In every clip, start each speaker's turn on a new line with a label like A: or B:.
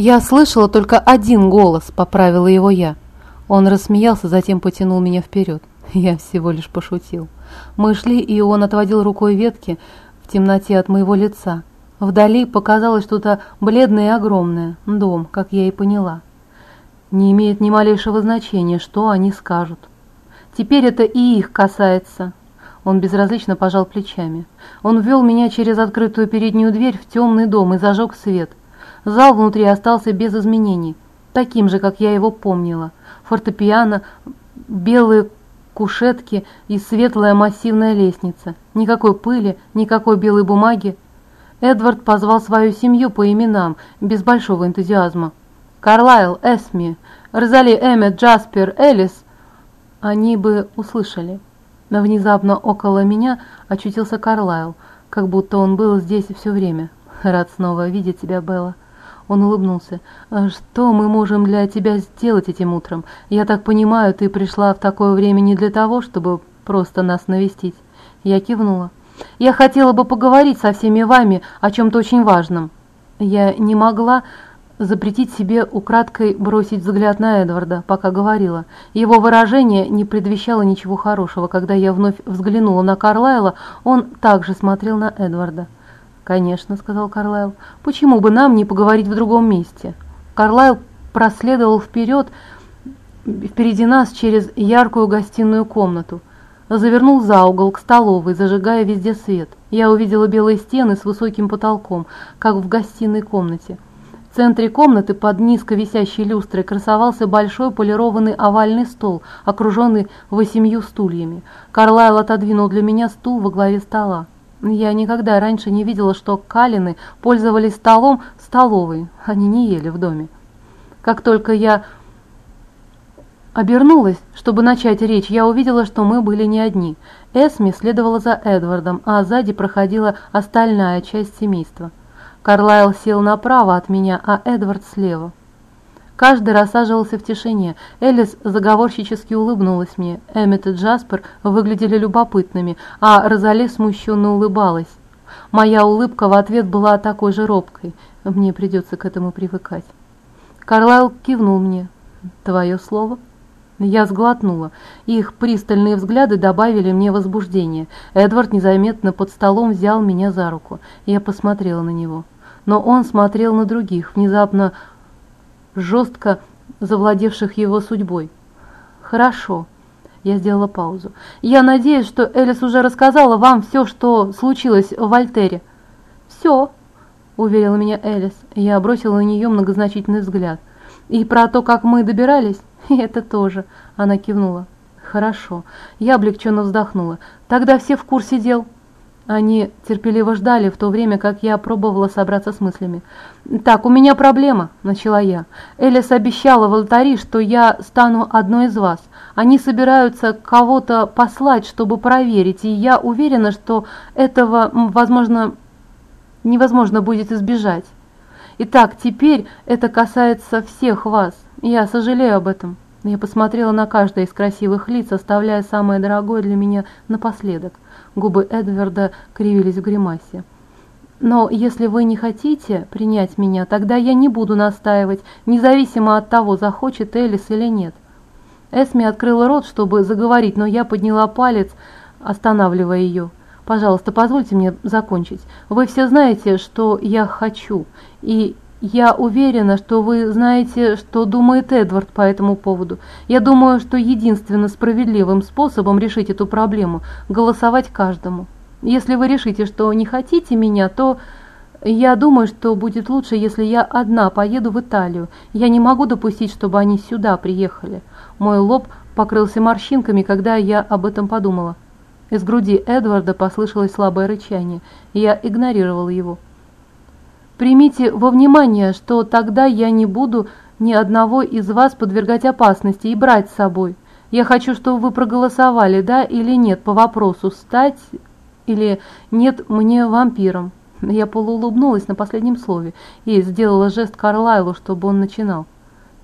A: «Я слышала только один голос», — поправила его я. Он рассмеялся, затем потянул меня вперед. Я всего лишь пошутил. Мы шли, и он отводил рукой ветки в темноте от моего лица. Вдали показалось что-то бледное и огромное. Дом, как я и поняла. Не имеет ни малейшего значения, что они скажут. Теперь это и их касается. Он безразлично пожал плечами. Он ввел меня через открытую переднюю дверь в темный дом и зажег свет. Зал внутри остался без изменений, таким же, как я его помнила. Фортепиано, белые кушетки и светлая массивная лестница. Никакой пыли, никакой белой бумаги. Эдвард позвал свою семью по именам, без большого энтузиазма. Карлайл, Эсми, Розали Эммет, Джаспер, Элис. Они бы услышали. Но внезапно около меня очутился Карлайл, как будто он был здесь все время. Рад снова видеть тебя, Белла. Он улыбнулся. «А «Что мы можем для тебя сделать этим утром? Я так понимаю, ты пришла в такое время не для того, чтобы просто нас навестить?» Я кивнула. «Я хотела бы поговорить со всеми вами о чем-то очень важном». Я не могла запретить себе украдкой бросить взгляд на Эдварда, пока говорила. Его выражение не предвещало ничего хорошего. Когда я вновь взглянула на Карлайла, он также смотрел на Эдварда. «Конечно», — сказал Карлайл. «Почему бы нам не поговорить в другом месте?» Карлайл проследовал вперед, впереди нас через яркую гостиную комнату. Завернул за угол к столовой, зажигая везде свет. Я увидела белые стены с высоким потолком, как в гостиной комнате. В центре комнаты под низко висящей люстрой красовался большой полированный овальный стол, окруженный восемью стульями. Карлайл отодвинул для меня стул во главе стола. Я никогда раньше не видела, что Калины пользовались столом в столовой, они не ели в доме. Как только я обернулась, чтобы начать речь, я увидела, что мы были не одни. Эсми следовала за Эдвардом, а сзади проходила остальная часть семейства. Карлайл сел направо от меня, а Эдвард слева. Каждый рассаживался в тишине. Элис заговорщически улыбнулась мне. Эммет и Джаспер выглядели любопытными, а Розали смущенно улыбалась. Моя улыбка в ответ была такой же робкой. Мне придется к этому привыкать. Карлайл кивнул мне. «Твое слово?» Я сглотнула. Их пристальные взгляды добавили мне возбуждение. Эдвард незаметно под столом взял меня за руку. Я посмотрела на него. Но он смотрел на других, внезапно жестко завладевших его судьбой. «Хорошо», – я сделала паузу. «Я надеюсь, что Элис уже рассказала вам все, что случилось в Вольтере». «Все», – уверила меня Элис. Я бросила на нее многозначительный взгляд. «И про то, как мы добирались?» «И это тоже», – она кивнула. «Хорошо». Я облегченно вздохнула. «Тогда все в курсе дел». Они терпеливо ждали, в то время как я пробовала собраться с мыслями. «Так, у меня проблема», – начала я. «Элис обещала в алтари, что я стану одной из вас. Они собираются кого-то послать, чтобы проверить, и я уверена, что этого, возможно, невозможно будет избежать. Итак, теперь это касается всех вас. Я сожалею об этом». Я посмотрела на каждое из красивых лиц, оставляя самое дорогое для меня напоследок – Губы Эдварда кривились в гримасе. «Но если вы не хотите принять меня, тогда я не буду настаивать, независимо от того, захочет Элис или нет». Эсми открыла рот, чтобы заговорить, но я подняла палец, останавливая ее. «Пожалуйста, позвольте мне закончить. Вы все знаете, что я хочу, и я уверена, что вы знаете, что думает Эдвард по этому поводу. Я думаю, что единственно справедливым способом решить эту проблему – голосовать каждому. Если вы решите, что не хотите меня, то я думаю, что будет лучше, если я одна поеду в Италию. Я не могу допустить, чтобы они сюда приехали. Мой лоб покрылся морщинками, когда я об этом подумала. Из груди Эдварда послышалось слабое рычание, и я игнорировала его. Примите во внимание, что тогда я не буду ни одного из вас подвергать опасности и брать с собой. Я хочу, чтобы вы проголосовали, да или нет, по вопросу, стать или нет мне вампиром. Я полуулыбнулась на последнем слове и сделала жест Карлайлу, чтобы он начинал.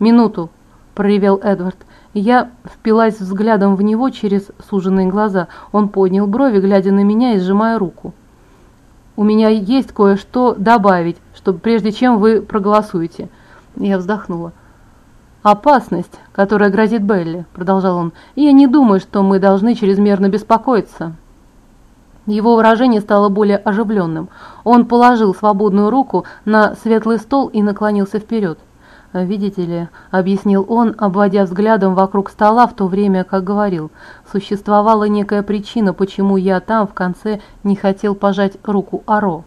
A: «Минуту!» – проревел Эдвард. Я впилась взглядом в него через суженные глаза. Он поднял брови, глядя на меня и сжимая руку. «У меня есть кое-что добавить, чтобы прежде чем вы проголосуете. Я вздохнула. «Опасность, которая грозит Белли», — продолжал он, — «и я не думаю, что мы должны чрезмерно беспокоиться». Его выражение стало более оживленным. Он положил свободную руку на светлый стол и наклонился вперед. «Видите ли», — объяснил он, обводя взглядом вокруг стола в то время, как говорил, «существовала некая причина, почему я там в конце не хотел пожать руку Аро.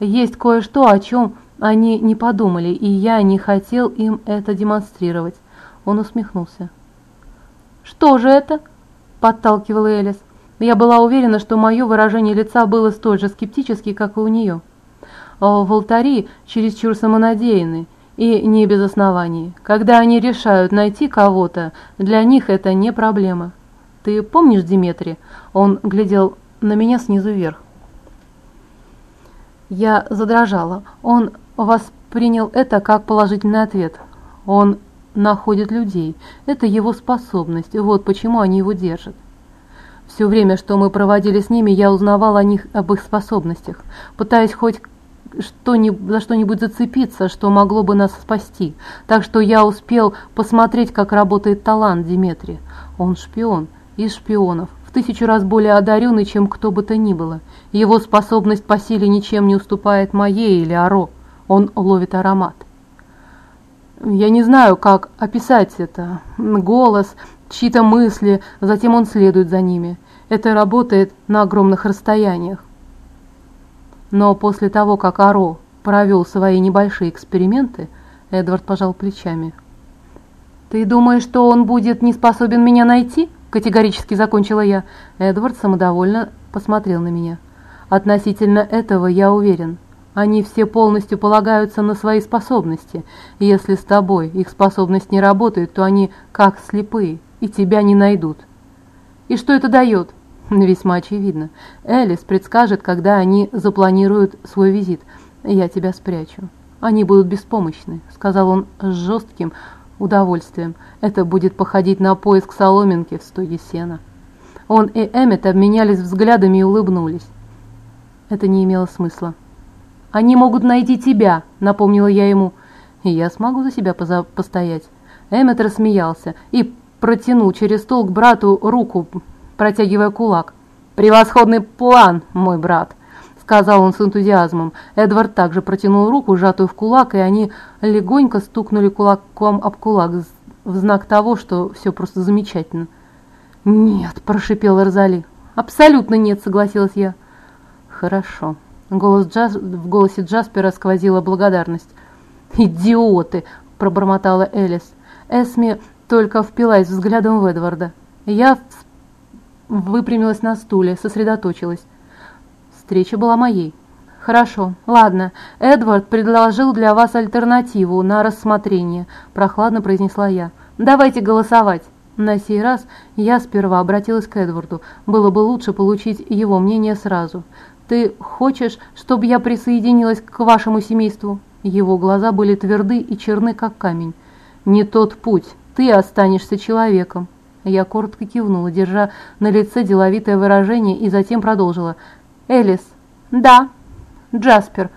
A: Есть кое-что, о чем они не подумали, и я не хотел им это демонстрировать». Он усмехнулся. «Что же это?» – подталкивала Элис. Я была уверена, что мое выражение лица было столь же скептически, как и у нее. Волтари чересчур самонадеянны, и не без оснований. Когда они решают найти кого-то, для них это не проблема. Ты помнишь Диметри? Он глядел на меня снизу вверх. Я задрожала. Он воспринял это как положительный ответ. Он находит людей. Это его способность. Вот почему они его держат. Все время, что мы проводили с ними, я узнавал о них, об их способностях, пытаясь хоть что за что-нибудь зацепиться, что могло бы нас спасти. Так что я успел посмотреть, как работает талант Диметри. Он шпион из шпионов, в тысячу раз более одаренный, чем кто бы то ни было. Его способность по силе ничем не уступает моей или Аро. Он ловит аромат. Я не знаю, как описать это. Голос, чьи-то мысли, затем он следует за ними. Это работает на огромных расстояниях. Но после того, как Аро провел свои небольшие эксперименты, Эдвард пожал плечами. «Ты думаешь, что он будет не способен меня найти?» Категорически закончила я. Эдвард самодовольно посмотрел на меня. «Относительно этого я уверен. Они все полностью полагаются на свои способности. Если с тобой их способность не работает, то они как слепые и тебя не найдут». «И что это дает?» Весьма очевидно. Элис предскажет, когда они запланируют свой визит. Я тебя спрячу. Они будут беспомощны, сказал он с жестким удовольствием. Это будет походить на поиск соломинки в стоге сена. Он и Эммет обменялись взглядами и улыбнулись. Это не имело смысла. «Они могут найти тебя», — напомнила я ему. «И я смогу за себя постоять». Эммет рассмеялся и протянул через стол к брату руку, протягивая кулак. «Превосходный план, мой брат!» сказал он с энтузиазмом. Эдвард также протянул руку, сжатую в кулак, и они легонько стукнули кулаком об кулак в знак того, что все просто замечательно. «Нет», – прошипела Розали. «Абсолютно нет», – согласилась я. «Хорошо». Голос Джаз... В голосе Джаспера сквозила благодарность. «Идиоты!» – пробормотала Элис. Эсми только впилась взглядом в Эдварда. Я выпрямилась на стуле, сосредоточилась. Встреча была моей. «Хорошо, ладно. Эдвард предложил для вас альтернативу на рассмотрение», – прохладно произнесла я. «Давайте голосовать». На сей раз я сперва обратилась к Эдварду. Было бы лучше получить его мнение сразу. «Ты хочешь, чтобы я присоединилась к вашему семейству?» Его глаза были тверды и черны, как камень. «Не тот путь. Ты останешься человеком». Я коротко кивнула, держа на лице деловитое выражение, и затем продолжила. «Элис». «Да». «Джаспер».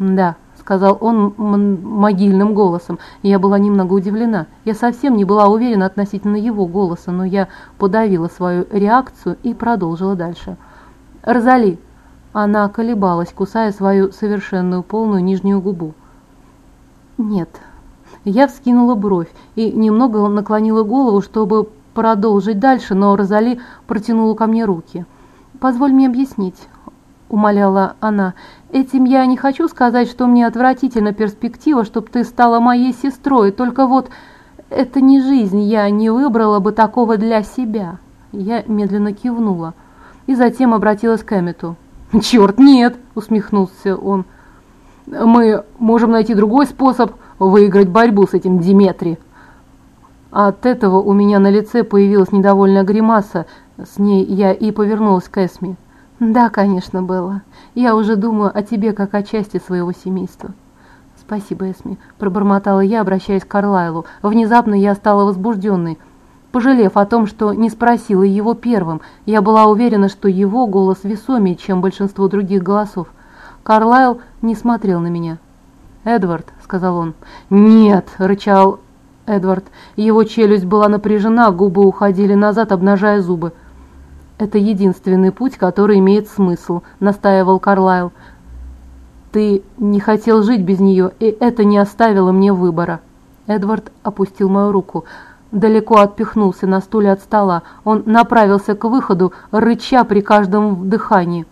A: «Да», — сказал он могильным голосом. Я была немного удивлена. Я совсем не была уверена относительно его голоса, но я подавила свою реакцию и продолжила дальше. «Розали». Она колебалась, кусая свою совершенную полную нижнюю губу. «Нет». Я вскинула бровь и немного наклонила голову, чтобы продолжить дальше, но Розали протянула ко мне руки. «Позволь мне объяснить», — умоляла она. «Этим я не хочу сказать, что мне отвратительна перспектива, чтобы ты стала моей сестрой, только вот это не жизнь, я не выбрала бы такого для себя». Я медленно кивнула и затем обратилась к Эммету. «Черт, нет!» — усмехнулся он. «Мы можем найти другой способ выиграть борьбу с этим Диметри». От этого у меня на лице появилась недовольная гримаса, с ней я и повернулась к Эсме. «Да, конечно, Белла. Я уже думаю о тебе как о части своего семейства». «Спасибо, Эсми», – пробормотала я, обращаясь к Карлайлу. Внезапно я стала возбужденной. Пожалев о том, что не спросила его первым, я была уверена, что его голос весомее, чем большинство других голосов. Карлайл не смотрел на меня. «Эдвард», — сказал он. «Нет», — рычал Эдвард. Его челюсть была напряжена, губы уходили назад, обнажая зубы. «Это единственный путь, который имеет смысл», — настаивал Карлайл. «Ты не хотел жить без нее, и это не оставило мне выбора». Эдвард опустил мою руку. Далеко отпихнулся на стуле от стола. Он направился к выходу, рыча при каждом дыхании.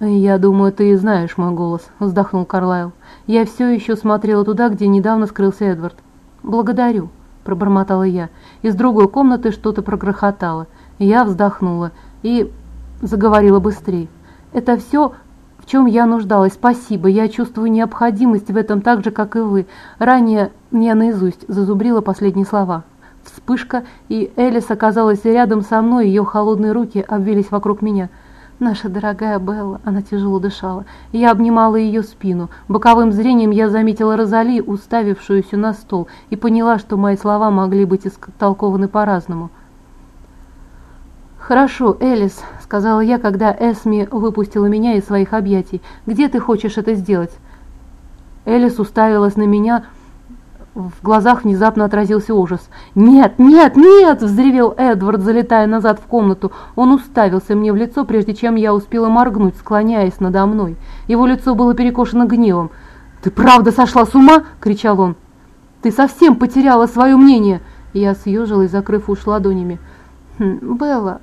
A: «Я думаю, ты знаешь мой голос», — вздохнул Карлайл. «Я все еще смотрела туда, где недавно скрылся Эдвард». «Благодарю», — пробормотала я. Из другой комнаты что-то прогрохотало. Я вздохнула и заговорила быстрее. «Это все, в чем я нуждалась. Спасибо. Я чувствую необходимость в этом так же, как и вы. Ранее я наизусть зазубрила последние слова». Вспышка, и Элис оказалась рядом со мной, ее холодные руки обвились вокруг меня – Наша дорогая Белла, она тяжело дышала. Я обнимала ее спину. Боковым зрением я заметила Розали, уставившуюся на стол, и поняла, что мои слова могли быть истолкованы по-разному. «Хорошо, Элис», — сказала я, когда Эсми выпустила меня из своих объятий. «Где ты хочешь это сделать?» Элис уставилась на меня, — в глазах внезапно отразился ужас. «Нет, нет, нет!» – взревел Эдвард, залетая назад в комнату. Он уставился мне в лицо, прежде чем я успела моргнуть, склоняясь надо мной. Его лицо было перекошено гневом. «Ты правда сошла с ума?» – кричал он. «Ты совсем потеряла свое мнение!» Я съежилась, закрыв уши ладонями. «Хм, «Белла»,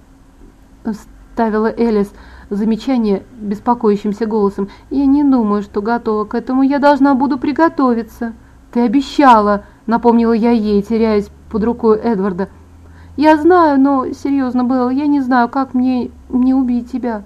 A: – ставила Элис замечание беспокоящимся голосом, – «я не думаю, что готова к этому. Я должна буду приготовиться». «Ты обещала!» — напомнила я ей, теряясь под рукой Эдварда. «Я знаю, но, серьезно, Белл, я не знаю, как мне не убить тебя».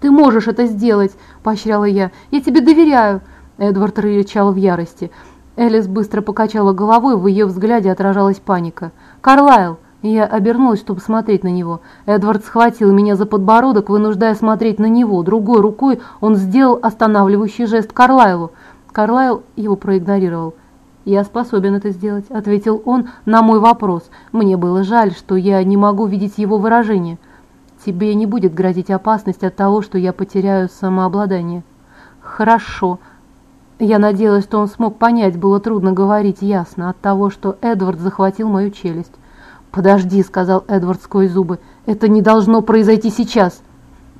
A: «Ты можешь это сделать!» – поощряла я. «Я тебе доверяю!» Эдвард рычал в ярости. Элис быстро покачала головой, в ее взгляде отражалась паника. «Карлайл!» Я обернулась, чтобы смотреть на него. Эдвард схватил меня за подбородок, вынуждая смотреть на него. Другой рукой он сделал останавливающий жест Карлайлу. Карлайл его проигнорировал. «Я способен это сделать», — ответил он на мой вопрос. Мне было жаль, что я не могу видеть его выражение. «Тебе не будет грозить опасность от того, что я потеряю самообладание». «Хорошо». Я надеялась, что он смог понять, было трудно говорить ясно от того, что Эдвард захватил мою челюсть. «Подожди», — сказал Эдвард сквозь зубы, — «это не должно произойти сейчас».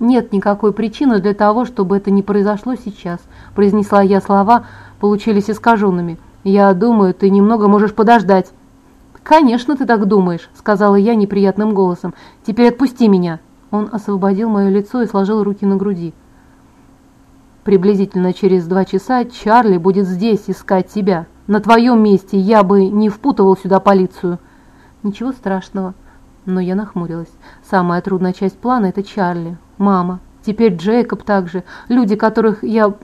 A: «Нет никакой причины для того, чтобы это не произошло сейчас», – произнесла я слова, получились искаженными. «Я думаю, ты немного можешь подождать». «Конечно, ты так думаешь», – сказала я неприятным голосом. «Теперь отпусти меня». Он освободил мое лицо и сложил руки на груди. «Приблизительно через два часа Чарли будет здесь искать тебя. На твоем месте я бы не впутывал сюда полицию». «Ничего страшного». Но я нахмурилась. Самая трудная часть плана – это Чарли мама, теперь Джейкоб также, люди, которых я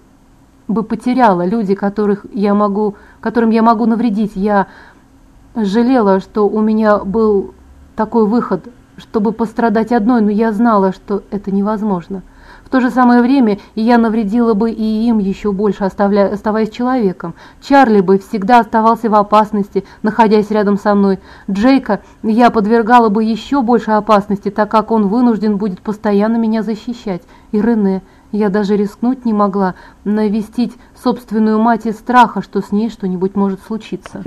A: бы потеряла, люди, которых я могу, которым я могу навредить. Я жалела, что у меня был такой выход, чтобы пострадать одной, но я знала, что это невозможно. В то же самое время я навредила бы и им еще больше, оставаясь человеком. Чарли бы всегда оставался в опасности, находясь рядом со мной. Джейка я подвергала бы еще больше опасности, так как он вынужден будет постоянно меня защищать. И Рене, я даже рискнуть не могла навестить собственную мать из страха, что с ней что-нибудь может случиться.